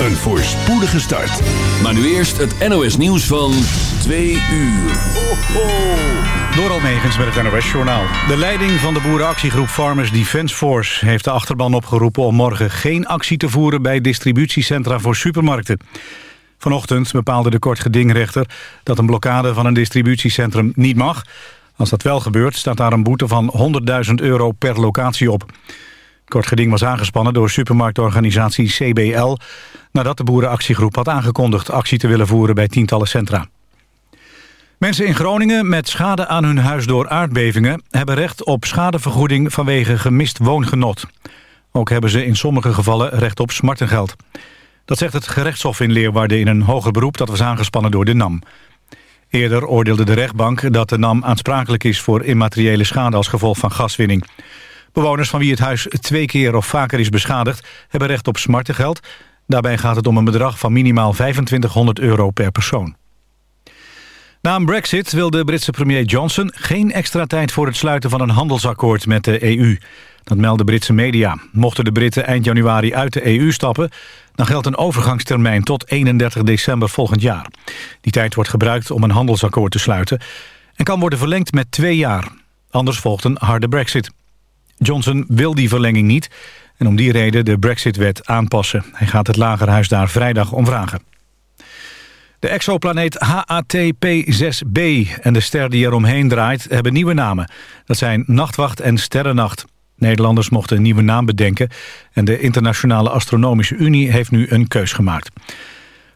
een voorspoedige start. Maar nu eerst het NOS nieuws van 2 uur. Ho, ho. Door Almegens met het NOS-journaal. De leiding van de boerenactiegroep Farmers Defence Force... heeft de achterban opgeroepen om morgen geen actie te voeren... bij distributiecentra voor supermarkten. Vanochtend bepaalde de kortgedingrechter dat een blokkade van een distributiecentrum niet mag. Als dat wel gebeurt, staat daar een boete van 100.000 euro per locatie op. Het kortgeding was aangespannen door supermarktorganisatie CBL... nadat de boerenactiegroep had aangekondigd actie te willen voeren bij tientallen centra. Mensen in Groningen met schade aan hun huis door aardbevingen... hebben recht op schadevergoeding vanwege gemist woongenot. Ook hebben ze in sommige gevallen recht op smartengeld. Dat zegt het gerechtshof in Leeuwarden in een hoger beroep... dat was aangespannen door de NAM. Eerder oordeelde de rechtbank dat de NAM aansprakelijk is... voor immateriële schade als gevolg van gaswinning. Bewoners van wie het huis twee keer of vaker is beschadigd... hebben recht op smartengeld. Daarbij gaat het om een bedrag van minimaal 2500 euro per persoon. Na een brexit wil de Britse premier Johnson geen extra tijd voor het sluiten van een handelsakkoord met de EU. Dat melden Britse media. Mochten de Britten eind januari uit de EU stappen... dan geldt een overgangstermijn tot 31 december volgend jaar. Die tijd wordt gebruikt om een handelsakkoord te sluiten... en kan worden verlengd met twee jaar. Anders volgt een harde brexit. Johnson wil die verlenging niet... en om die reden de brexit-wet aanpassen. Hij gaat het lagerhuis daar vrijdag om vragen. De exoplaneet HAT-P6b en de ster die eromheen draait hebben nieuwe namen. Dat zijn Nachtwacht en Sterrennacht. Nederlanders mochten een nieuwe naam bedenken... en de Internationale Astronomische Unie heeft nu een keus gemaakt.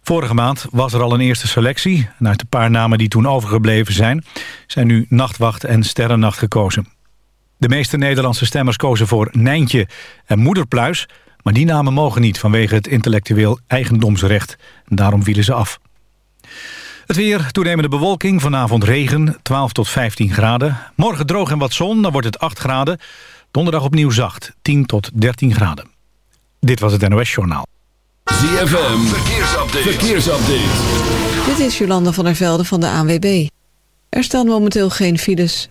Vorige maand was er al een eerste selectie... en uit de paar namen die toen overgebleven zijn... zijn nu Nachtwacht en Sterrennacht gekozen. De meeste Nederlandse stemmers kozen voor Nijntje en Moederpluis... maar die namen mogen niet vanwege het intellectueel eigendomsrecht. En daarom vielen ze af. Het weer, toenemende bewolking, vanavond regen, 12 tot 15 graden. Morgen droog en wat zon, dan wordt het 8 graden. Donderdag opnieuw zacht, 10 tot 13 graden. Dit was het NOS Journaal. ZFM, verkeersupdate. verkeersupdate. Dit is Jolanda van der Velde van de ANWB. Er staan momenteel geen files.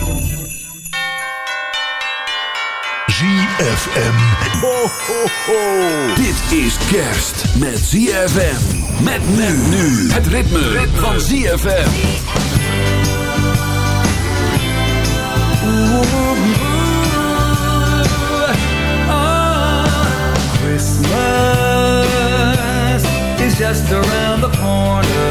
ZFM. Ho, ho, ho. Dit is kerst met ZFM. Met men nu. Het ritme, van ZFM. Christmas is just around the corner.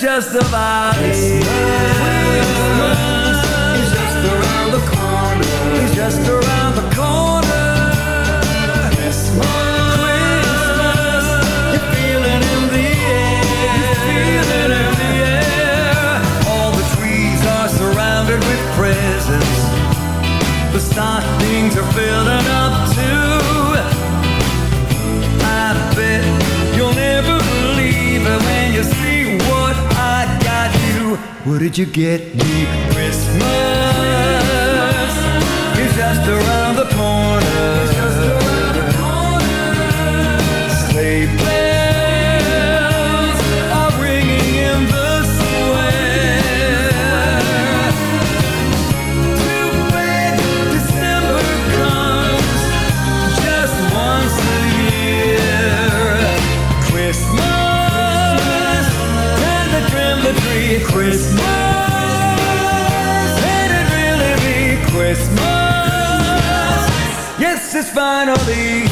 just a Christmas. Christmas just around the corner. Just around the corner. Christmas. You're feeling in the air. You're feeling in the air. All the trees are surrounded with presents. The stockings are filling up. What did you get me? Christmas is just around the corner. finally.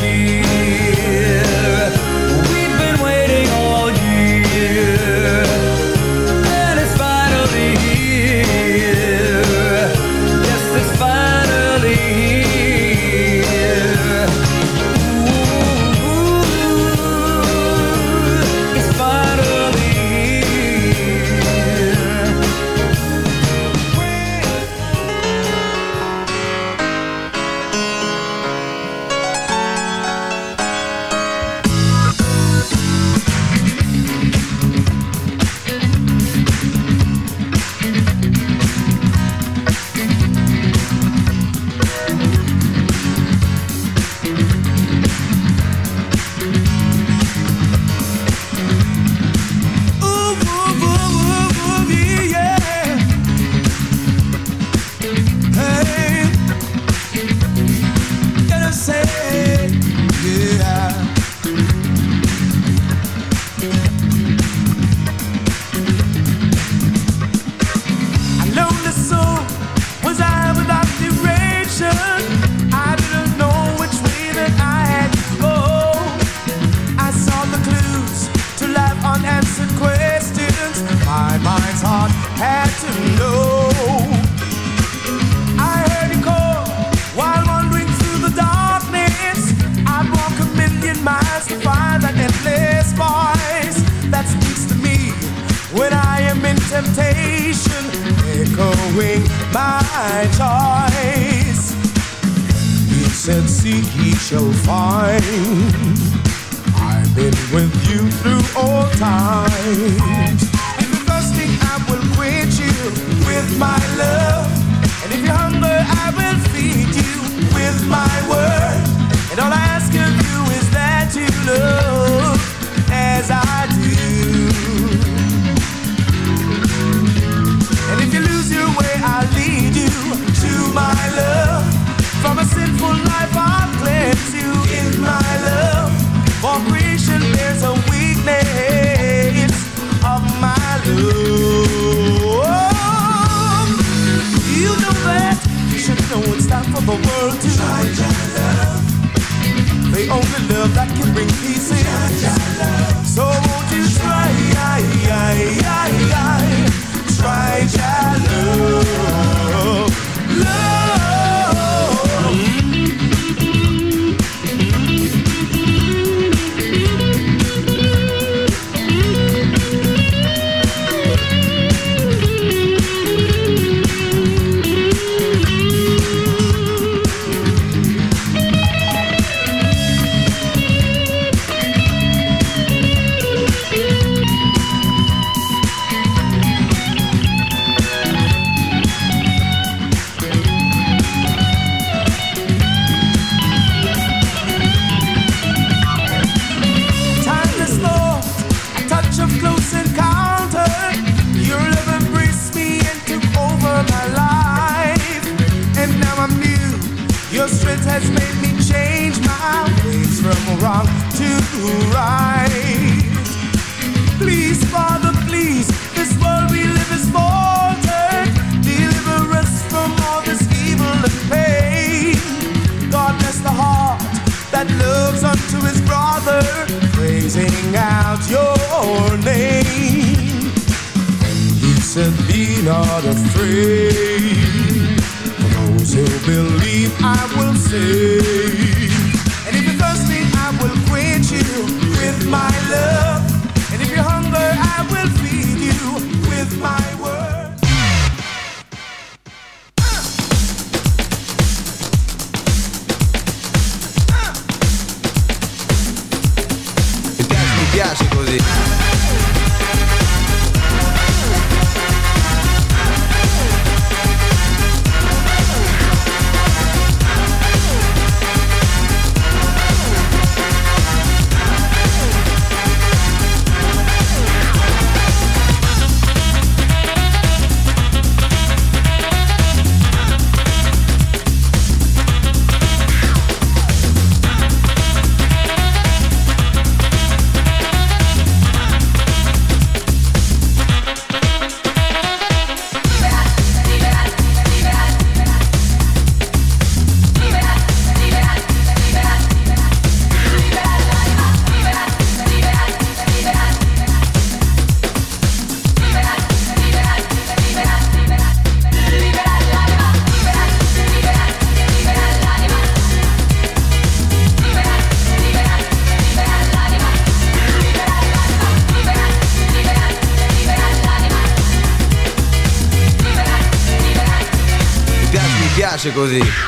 così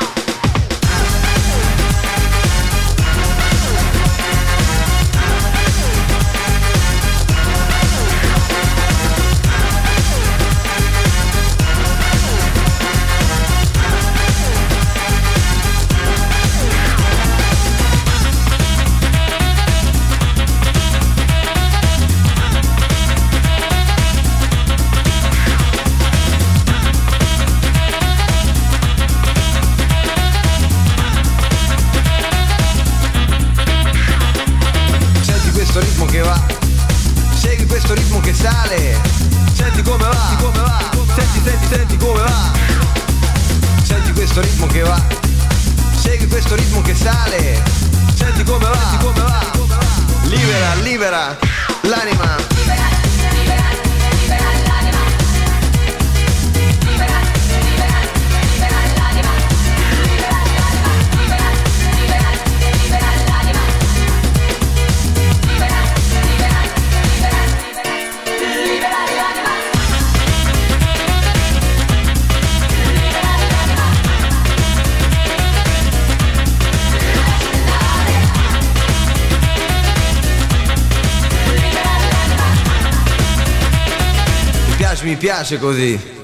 piace così.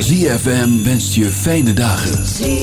ZFM wenst je fijne dagen. ZFM.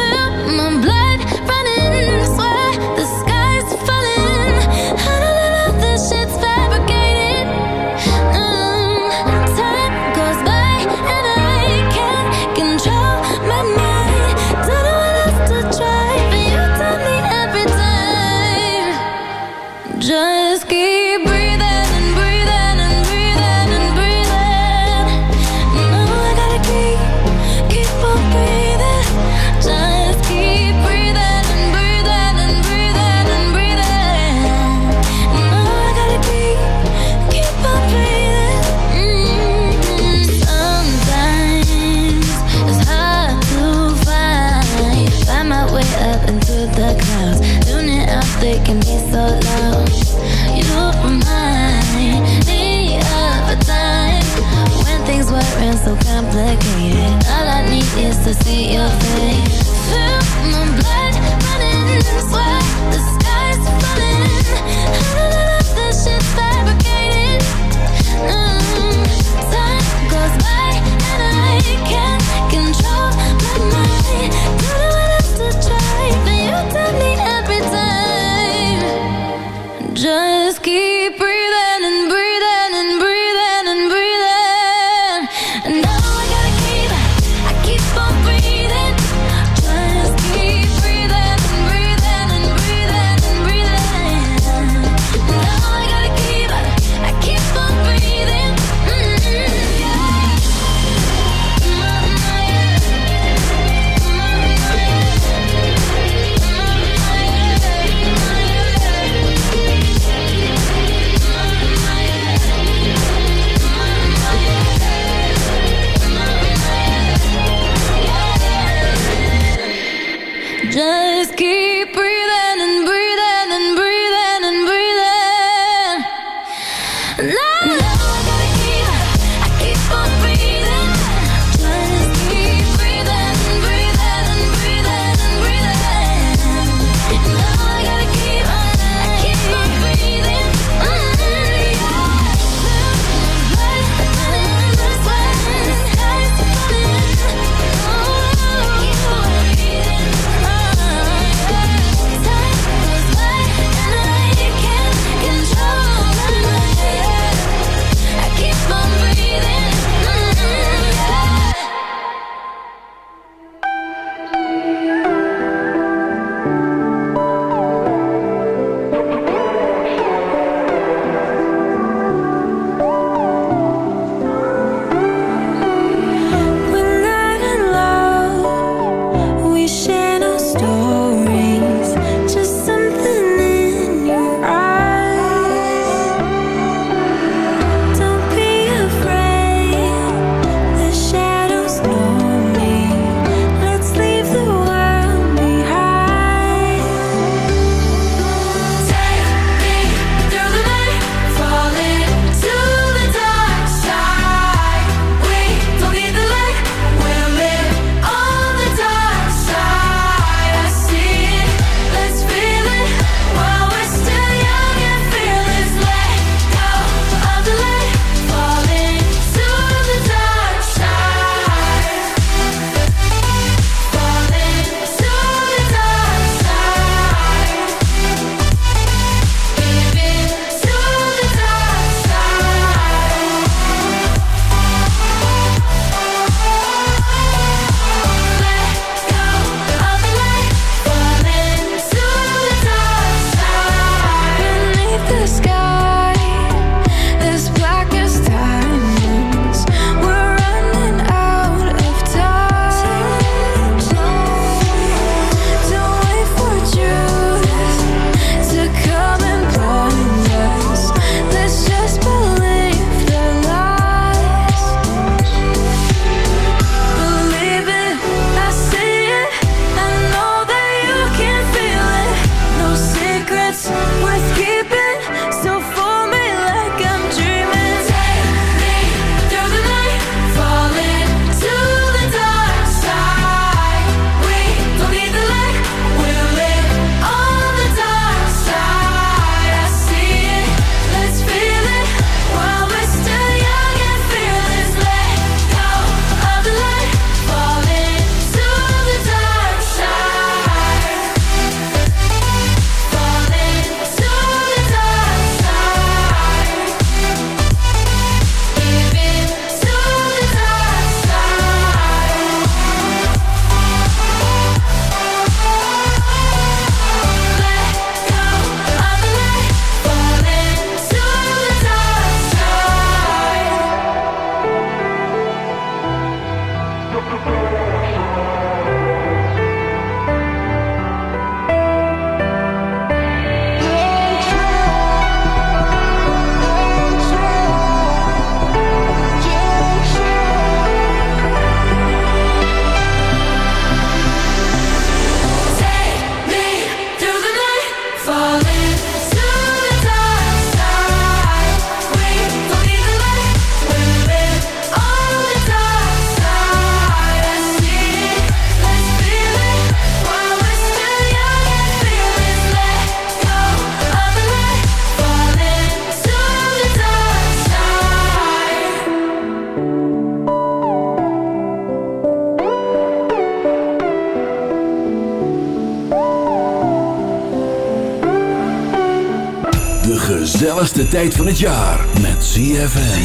tijd van het jaar met ZFM.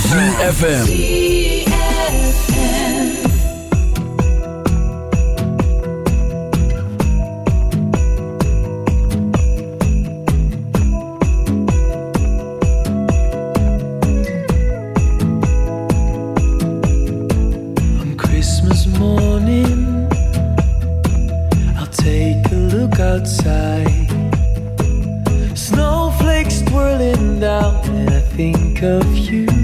ZFM. On Christmas morning, I'll take a look outside. of you.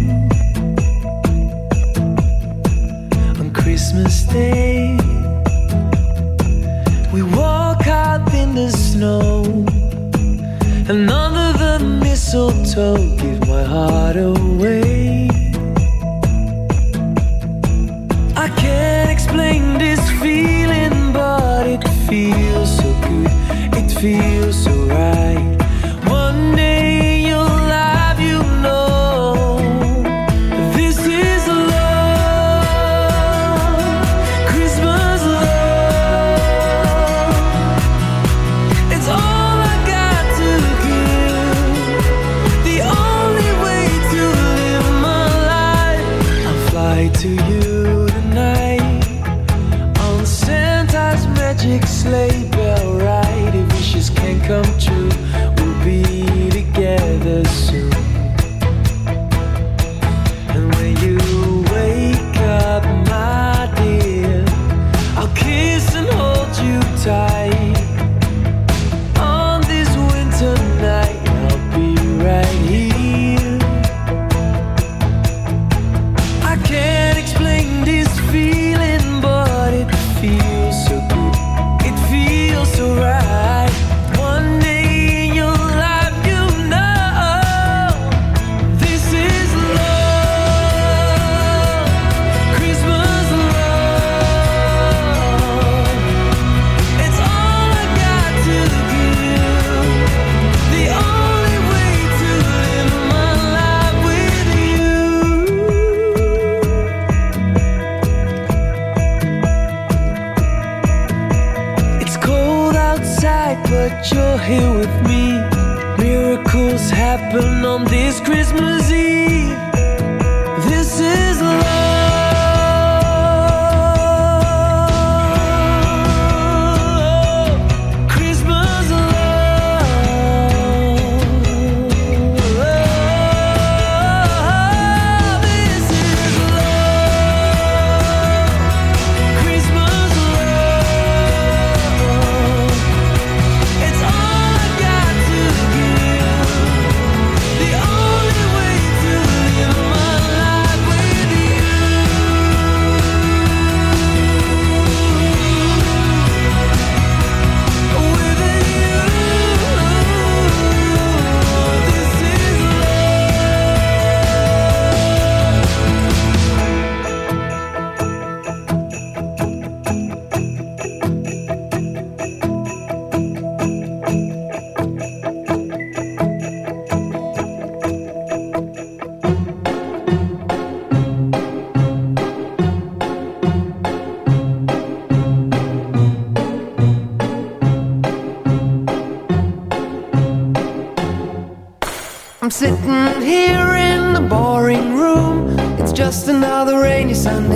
You're here with me. Miracles happen on this Christmas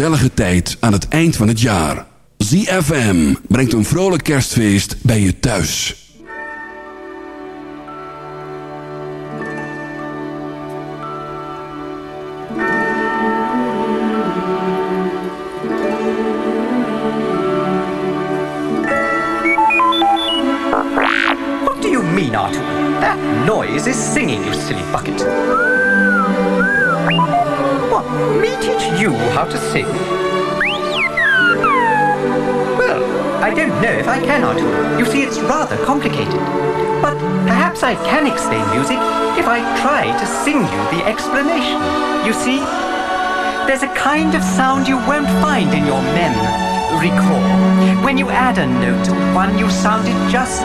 Gezellige tijd aan het eind van het jaar. ZFM brengt een vrolijk kerstfeest bij je thuis. What do you mean, Artu? That noise is singing, you silly bucket. What, me teach you how to sing? Well, I don't know if I can, Artu. You see, it's rather complicated. But perhaps I can explain music if I try to sing you the explanation. You see, there's a kind of sound you won't find in your mem. Recall, when you add a note to one you sounded just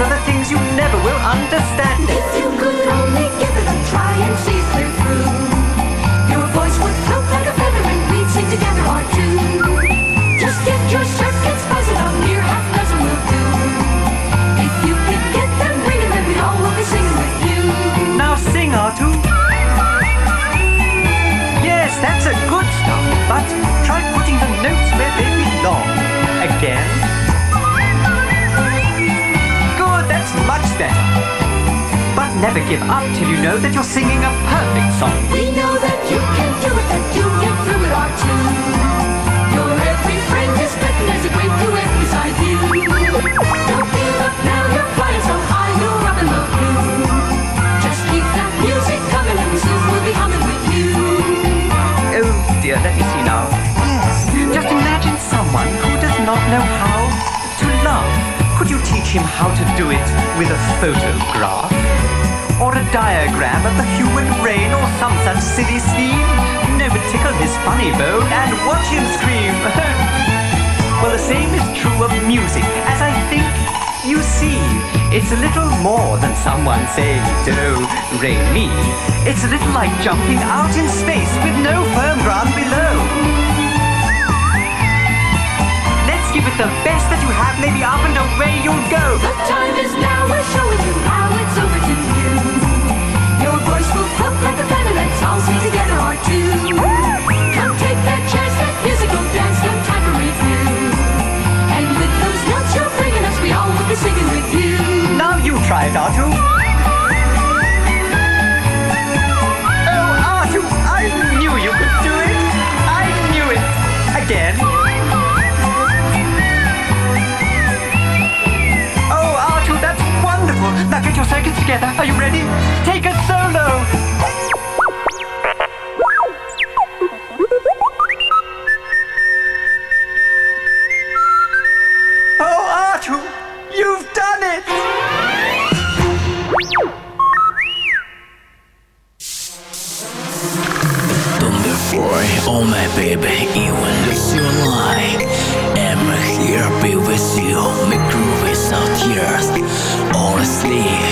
are the things you never will understand. If you could only give it a try and see through, your voice would float like a feather and we'd sing together or two. Just get your circuits buzzing on near half dozen will do. If you could get them ringing, then we all will be singing with you. Now sing. Yes, that's a good start, but try putting the notes where they belong. Again. Better. But never give up till you know that you're singing a perfect song. We know that you can do it, him how to do it with a photograph? Or a diagram of the human brain or some such silly scheme? But tickle his funny bone and watch him scream. well, the same is true of music, as I think you see. It's a little more than someone saying do, re, mi. It's a little like jumping out in space with no firm ground below. The best that you have, maybe up and away you'll go. The time is now, we're showing you how it's over to you. Your voice will float like a feather, let's all sing together or two. Come take that chance, that musical dance, no time for review. And with those notes you're bringing us, we all will be singing with you. Now you try it, Artu. Oh, Artu, I knew you could do it. I knew it. Again. Now get your circuits together. Are you ready? Take a solo. endlessly.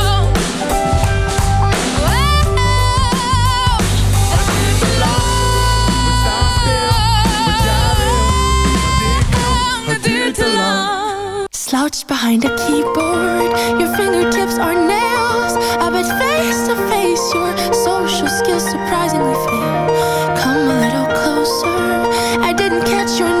Slouched behind a keyboard, your fingertips are nails. I bet face to face, your social skills surprisingly fail. Come a little closer. I didn't catch your name.